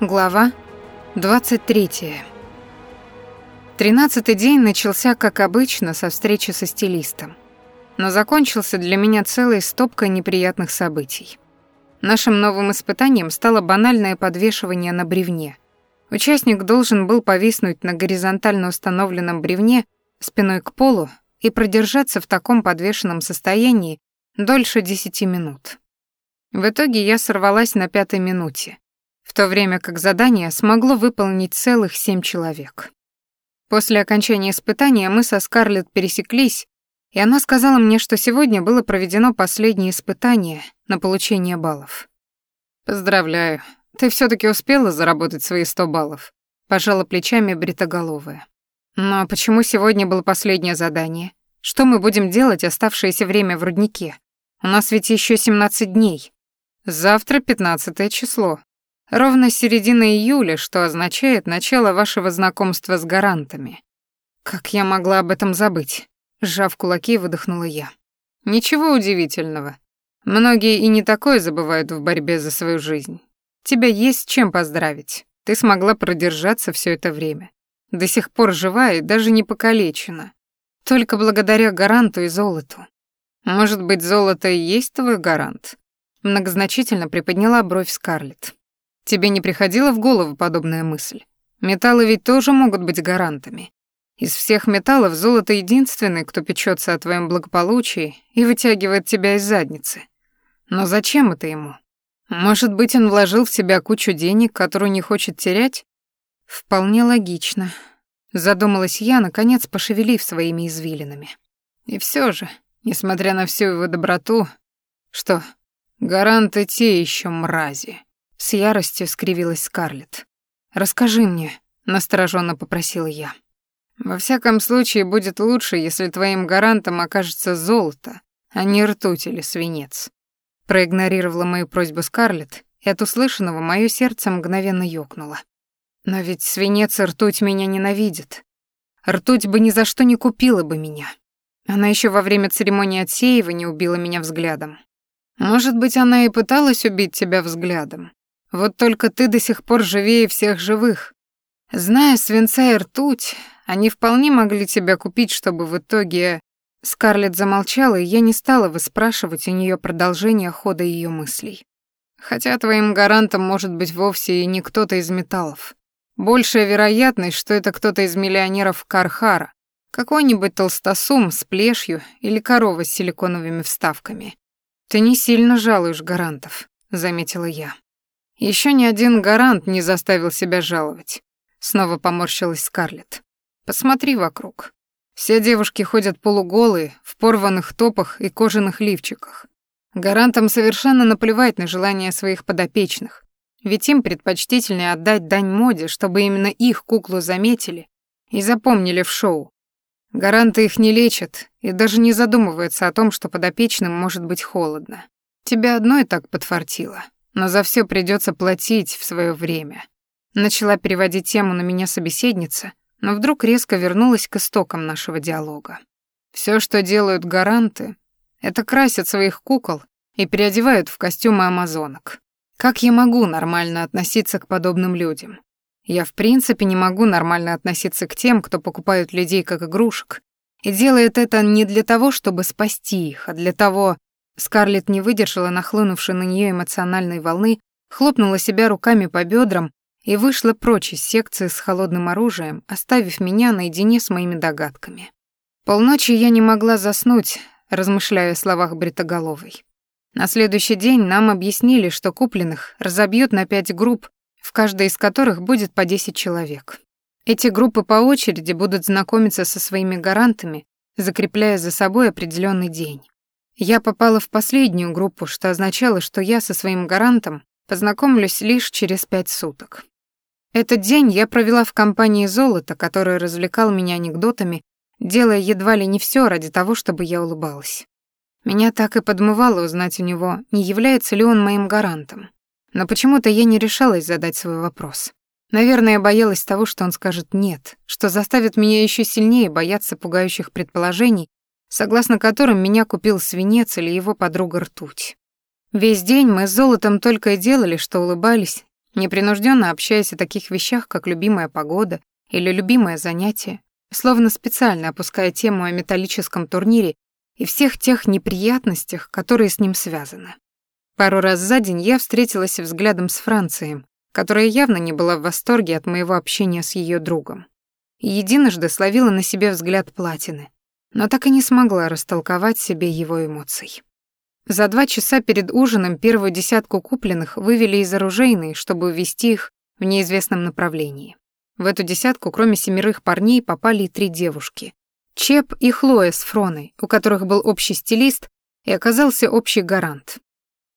Глава 23. Тринадцатый день начался, как обычно, со встречи со стилистом. Но закончился для меня целой стопкой неприятных событий. Нашим новым испытанием стало банальное подвешивание на бревне. Участник должен был повиснуть на горизонтально установленном бревне спиной к полу и продержаться в таком подвешенном состоянии дольше десяти минут. В итоге я сорвалась на пятой минуте в то время как задание смогло выполнить целых семь человек. После окончания испытания мы со Скарлетт пересеклись, и она сказала мне, что сегодня было проведено последнее испытание на получение баллов. «Поздравляю, ты все таки успела заработать свои сто баллов», — пожала плечами бритоголовая. «Но почему сегодня было последнее задание? Что мы будем делать оставшееся время в руднике? У нас ведь еще 17 дней. Завтра пятнадцатое число, Ровно середина июля, что означает начало вашего знакомства с гарантами. Как я могла об этом забыть? Сжав кулаки, выдохнула я. Ничего удивительного. Многие и не такое забывают в борьбе за свою жизнь. Тебя есть чем поздравить. Ты смогла продержаться все это время. До сих пор жива и даже не покалечена. Только благодаря гаранту и золоту. Может быть, золото и есть твой гарант? Многозначительно приподняла бровь Скарлетт. Тебе не приходила в голову подобная мысль? Металлы ведь тоже могут быть гарантами. Из всех металлов золото единственный, кто печется о твоем благополучии и вытягивает тебя из задницы. Но зачем это ему? Может быть, он вложил в себя кучу денег, которую не хочет терять? Вполне логично. Задумалась я, наконец пошевелив своими извилинами. И все же, несмотря на всю его доброту, что, гаранты те еще мрази. С яростью скривилась Скарлетт. «Расскажи мне», — настороженно попросила я. «Во всяком случае, будет лучше, если твоим гарантом окажется золото, а не ртуть или свинец». Проигнорировала мою просьбу Скарлетт, и от услышанного мое сердце мгновенно ёкнуло. Но ведь свинец и ртуть меня ненавидят. Ртуть бы ни за что не купила бы меня. Она еще во время церемонии отсеивания убила меня взглядом. Может быть, она и пыталась убить тебя взглядом, вот только ты до сих пор живее всех живых. Зная свинца и ртуть, они вполне могли тебя купить, чтобы в итоге...» Скарлетт замолчала, и я не стала выспрашивать у нее продолжение хода ее мыслей. «Хотя твоим гарантом может быть вовсе и не кто-то из металлов. Большая вероятность, что это кто-то из миллионеров Кархара, какой-нибудь толстосум с плешью или корова с силиконовыми вставками. Ты не сильно жалуешь гарантов», — заметила я. Еще ни один гарант не заставил себя жаловать. Снова поморщилась Скарлетт. Посмотри вокруг. Все девушки ходят полуголые, в порванных топах и кожаных лифчиках. Гарантам совершенно наплевать на желания своих подопечных, ведь им предпочтительнее отдать дань моде, чтобы именно их куклу заметили и запомнили в шоу. Гаранты их не лечат и даже не задумываются о том, что подопечным может быть холодно. Тебя одной так подфартило но за все придется платить в свое время. Начала переводить тему на меня собеседница, но вдруг резко вернулась к истокам нашего диалога. Все, что делают гаранты, это красят своих кукол и переодевают в костюмы амазонок. Как я могу нормально относиться к подобным людям? Я в принципе не могу нормально относиться к тем, кто покупают людей как игрушек, и делает это не для того, чтобы спасти их, а для того, Скарлетт не выдержала нахлынувшей на нее эмоциональной волны, хлопнула себя руками по бедрам и вышла прочь из секции с холодным оружием, оставив меня наедине с моими догадками. Полночи я не могла заснуть, размышляя о словах Бритоголовой. На следующий день нам объяснили, что купленных разобьют на пять групп, в каждой из которых будет по 10 человек. Эти группы по очереди будут знакомиться со своими гарантами, закрепляя за собой определенный день. Я попала в последнюю группу, что означало, что я со своим гарантом познакомлюсь лишь через пять суток. Этот день я провела в компании Золота, который развлекал меня анекдотами, делая едва ли не все ради того, чтобы я улыбалась. Меня так и подмывало узнать у него, не является ли он моим гарантом. Но почему-то я не решалась задать свой вопрос. Наверное, боялась того, что он скажет «нет», что заставит меня еще сильнее бояться пугающих предположений согласно которым меня купил свинец или его подруга ртуть. Весь день мы с золотом только и делали, что улыбались, непринужденно общаясь о таких вещах, как любимая погода или любимое занятие, словно специально опуская тему о металлическом турнире и всех тех неприятностях, которые с ним связаны. Пару раз за день я встретилась взглядом с Францием, которая явно не была в восторге от моего общения с ее другом. Единожды словила на себе взгляд Платины, но так и не смогла растолковать себе его эмоций. За два часа перед ужином первую десятку купленных вывели из оружейной, чтобы увести их в неизвестном направлении. В эту десятку, кроме семерых парней, попали и три девушки. Чеп и Хлоя с Фроной, у которых был общий стилист и оказался общий гарант.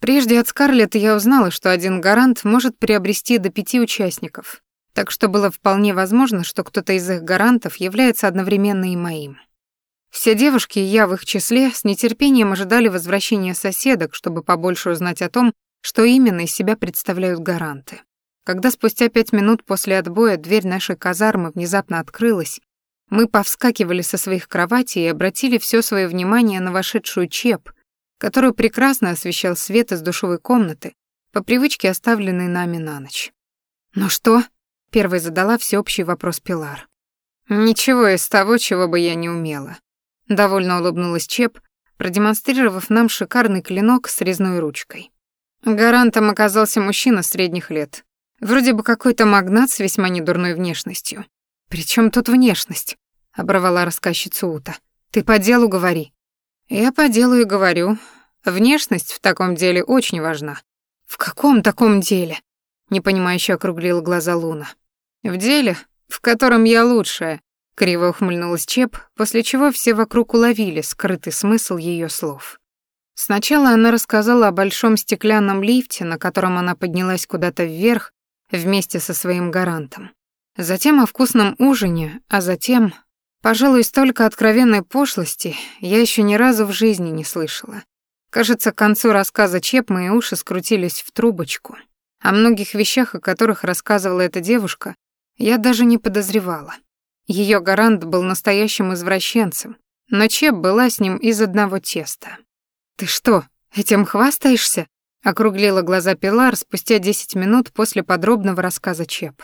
Прежде от Скарлетт я узнала, что один гарант может приобрести до пяти участников, так что было вполне возможно, что кто-то из их гарантов является одновременно и моим. Все девушки, и я в их числе, с нетерпением ожидали возвращения соседок, чтобы побольше узнать о том, что именно из себя представляют гаранты. Когда спустя пять минут после отбоя дверь нашей казармы внезапно открылась, мы повскакивали со своих кроватей и обратили все свое внимание на вошедшую Чеп — которую прекрасно освещал свет из душевой комнаты, по привычке оставленной нами на ночь. «Ну что?» — первой задала всеобщий вопрос Пилар. «Ничего из того, чего бы я не умела», — довольно улыбнулась Чеп, продемонстрировав нам шикарный клинок с резной ручкой. Гарантом оказался мужчина средних лет. Вроде бы какой-то магнат с весьма недурной внешностью. «Причём тут внешность?» — оборвала рассказчицу Ута. «Ты по делу говори». «Я по делу и говорю. Внешность в таком деле очень важна». «В каком таком деле?» — непонимающе округлила глаза Луна. «В деле, в котором я лучшая», — криво ухмыльнулась Чеп, после чего все вокруг уловили скрытый смысл ее слов. Сначала она рассказала о большом стеклянном лифте, на котором она поднялась куда-то вверх вместе со своим гарантом. Затем о вкусном ужине, а затем Пожалуй, столько откровенной пошлости я еще ни разу в жизни не слышала. Кажется, к концу рассказа Чеп мои уши скрутились в трубочку. О многих вещах, о которых рассказывала эта девушка, я даже не подозревала. Ее гарант был настоящим извращенцем, но Чеп была с ним из одного теста. «Ты что, этим хвастаешься?» — округлила глаза Пилар спустя десять минут после подробного рассказа Чеп.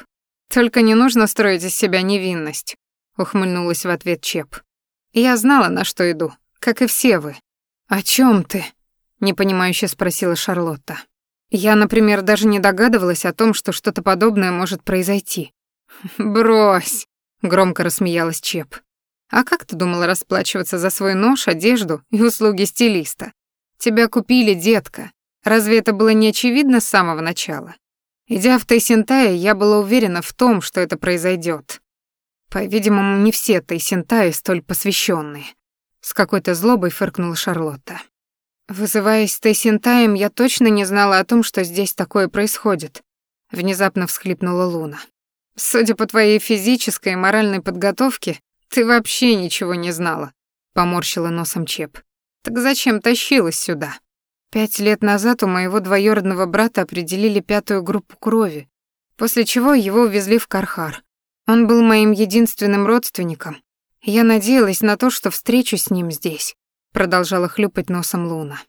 «Только не нужно строить из себя невинность ухмыльнулась в ответ Чеп. Я знала, на что иду, как и все вы. О чем ты? непонимающе спросила Шарлотта. Я, например, даже не догадывалась о том, что что-то подобное может произойти. Брось, громко рассмеялась Чеп. А как ты думала расплачиваться за свой нож, одежду и услуги стилиста? Тебя купили, детка. Разве это было не очевидно с самого начала? Идя в Тайсентае, я была уверена в том, что это произойдет. По-видимому, не все Тайсентаи столь посвященные. С какой-то злобой фыркнула Шарлотта. Вызываясь Тайсентаем, я точно не знала о том, что здесь такое происходит. Внезапно всхлипнула Луна. Судя по твоей физической и моральной подготовке, ты вообще ничего не знала, поморщила носом Чеп. Так зачем тащилась сюда? Пять лет назад у моего двоюродного брата определили пятую группу крови, после чего его увезли в Кархар. Он был моим единственным родственником. Я надеялась на то, что встречу с ним здесь, продолжала хлюпать носом Луна.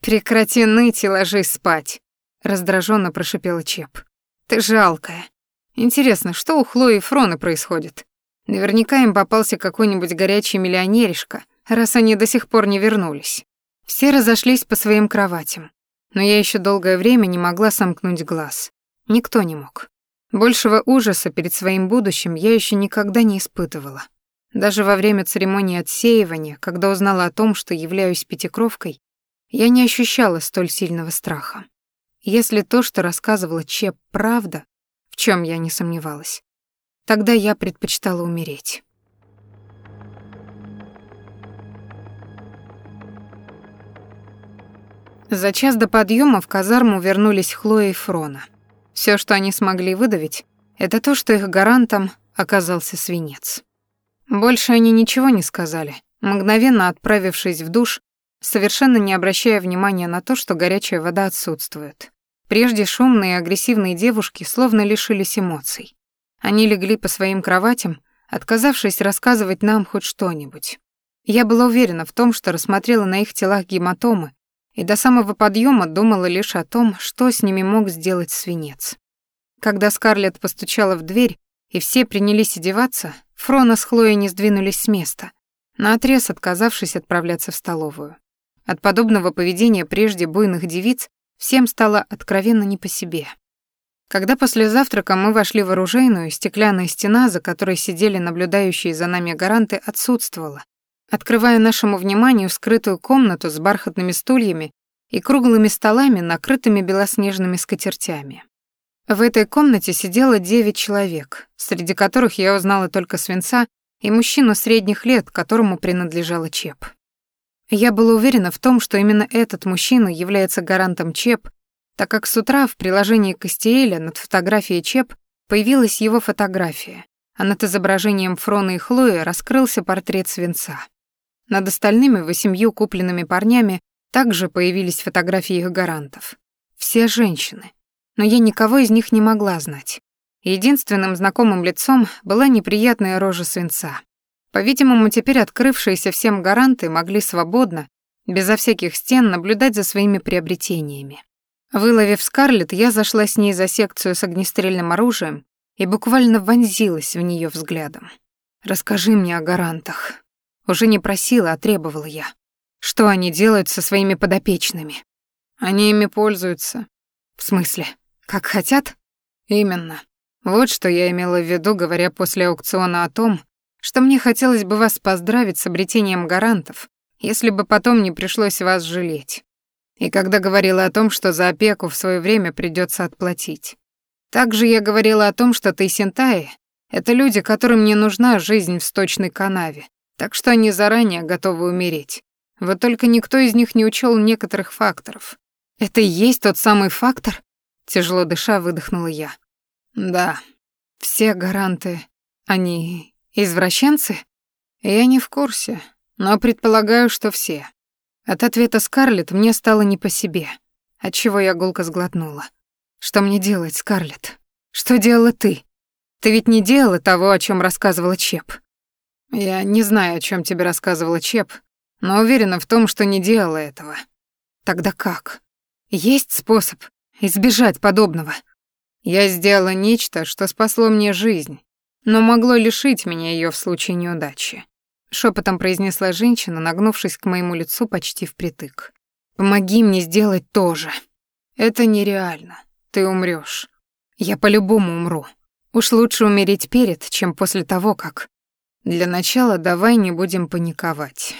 Прекрати ныть и ложись спать, раздраженно прошипела Чеп. Ты жалкая. Интересно, что у Хлои и Фроны происходит? Наверняка им попался какой-нибудь горячий миллионеришка, раз они до сих пор не вернулись. Все разошлись по своим кроватям, но я еще долгое время не могла сомкнуть глаз. Никто не мог. Большего ужаса перед своим будущим я еще никогда не испытывала. Даже во время церемонии отсеивания, когда узнала о том, что являюсь пятикровкой, я не ощущала столь сильного страха. Если то, что рассказывала Чеп, правда, в чем я не сомневалась, тогда я предпочитала умереть. За час до подъема в казарму вернулись Хлоя и Фрона. Все, что они смогли выдавить, это то, что их гарантом оказался свинец. Больше они ничего не сказали, мгновенно отправившись в душ, совершенно не обращая внимания на то, что горячая вода отсутствует. Прежде шумные и агрессивные девушки словно лишились эмоций. Они легли по своим кроватям, отказавшись рассказывать нам хоть что-нибудь. Я была уверена в том, что рассмотрела на их телах гематомы и до самого подъема думала лишь о том, что с ними мог сделать свинец. Когда Скарлетт постучала в дверь, и все принялись одеваться, Фрона с Хлоей не сдвинулись с места, наотрез отказавшись отправляться в столовую. От подобного поведения прежде буйных девиц всем стало откровенно не по себе. Когда после завтрака мы вошли в оружейную, стеклянная стена, за которой сидели наблюдающие за нами гаранты, отсутствовала, открывая нашему вниманию скрытую комнату с бархатными стульями и круглыми столами, накрытыми белоснежными скатертями. В этой комнате сидело девять человек, среди которых я узнала только свинца и мужчину средних лет, которому принадлежала ЧЕП. Я была уверена в том, что именно этот мужчина является гарантом ЧЕП, так как с утра в приложении Кастиэля над фотографией ЧЕП появилась его фотография, а над изображением Фрона и Хлои раскрылся портрет свинца. Над остальными восемью купленными парнями также появились фотографии их гарантов. Все женщины. Но я никого из них не могла знать. Единственным знакомым лицом была неприятная рожа свинца. По-видимому, теперь открывшиеся всем гаранты могли свободно, безо всяких стен, наблюдать за своими приобретениями. Выловив Скарлетт, я зашла с ней за секцию с огнестрельным оружием и буквально вонзилась в нее взглядом. «Расскажи мне о гарантах». Уже не просила, а требовала я. Что они делают со своими подопечными? Они ими пользуются. В смысле, как хотят? Именно. Вот что я имела в виду, говоря после аукциона о том, что мне хотелось бы вас поздравить с обретением гарантов, если бы потом не пришлось вас жалеть. И когда говорила о том, что за опеку в свое время придется отплатить. Также я говорила о том, что ты Синтаи — это люди, которым не нужна жизнь в сточной канаве, так что они заранее готовы умереть. Вот только никто из них не учел некоторых факторов. Это и есть тот самый фактор? Тяжело дыша, выдохнула я. Да. Все гаранты, они извращенцы? Я не в курсе, но предполагаю, что все. От ответа Скарлетт мне стало не по себе, отчего я гулко сглотнула. Что мне делать, Скарлетт? Что делала ты? Ты ведь не делала того, о чем рассказывала Чеп. Я не знаю, о чем тебе рассказывала Чеп, но уверена в том, что не делала этого. Тогда как? Есть способ избежать подобного. Я сделала нечто, что спасло мне жизнь, но могло лишить меня ее в случае неудачи шепотом произнесла женщина, нагнувшись к моему лицу почти впритык. Помоги мне сделать то же. Это нереально. Ты умрёшь. Я по-любому умру. Уж лучше умереть перед, чем после того, как Для начала давай не будем паниковать,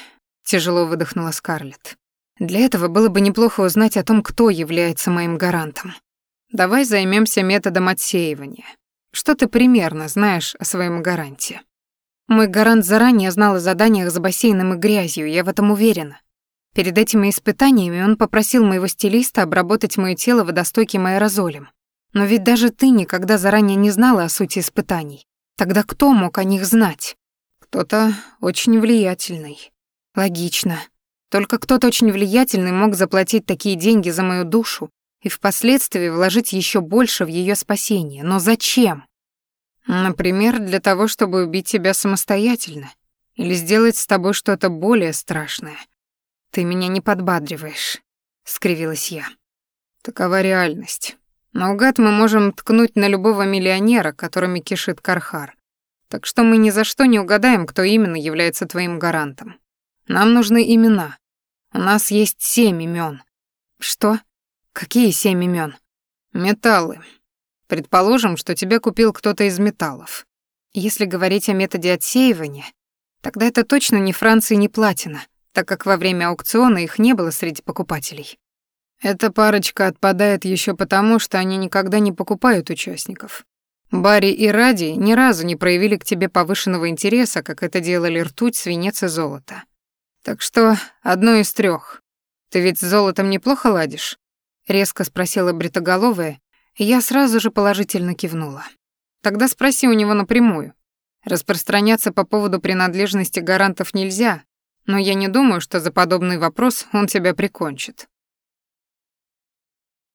тяжело выдохнула Скарлетт. Для этого было бы неплохо узнать о том, кто является моим гарантом. Давай займемся методом отсеивания. Что ты примерно знаешь о своем гаранте? Мой гарант заранее знал о заданиях за бассейном и грязью, я в этом уверена. Перед этими испытаниями он попросил моего стилиста обработать моё тело водостойким аэрозолем. Но ведь даже ты никогда заранее не знала о сути испытаний. Тогда кто мог о них знать? Кто-то очень влиятельный. Логично. Только кто-то очень влиятельный мог заплатить такие деньги за мою душу и впоследствии вложить ещё больше в её спасение. Но зачем? Например, для того, чтобы убить тебя самостоятельно или сделать с тобой что-то более страшное. Ты меня не подбадриваешь, скривилась я. Такова реальность. Наугад мы можем ткнуть на любого миллионера, которыми кишит Кархар. Так что мы ни за что не угадаем, кто именно является твоим гарантом. Нам нужны имена. У нас есть семь имен. Что? Какие семь имен? Металлы. Предположим, что тебя купил кто-то из металлов. Если говорить о методе отсеивания, тогда это точно не Франция не платина, так как во время аукциона их не было среди покупателей. Эта парочка отпадает еще потому, что они никогда не покупают участников. Барри и Ради ни разу не проявили к тебе повышенного интереса, как это делали ртуть, свинец и золото. Так что одно из трех. Ты ведь с золотом неплохо ладишь? Резко спросила бритоголовая, я сразу же положительно кивнула. Тогда спроси у него напрямую. Распространяться по поводу принадлежности гарантов нельзя, но я не думаю, что за подобный вопрос он тебя прикончит.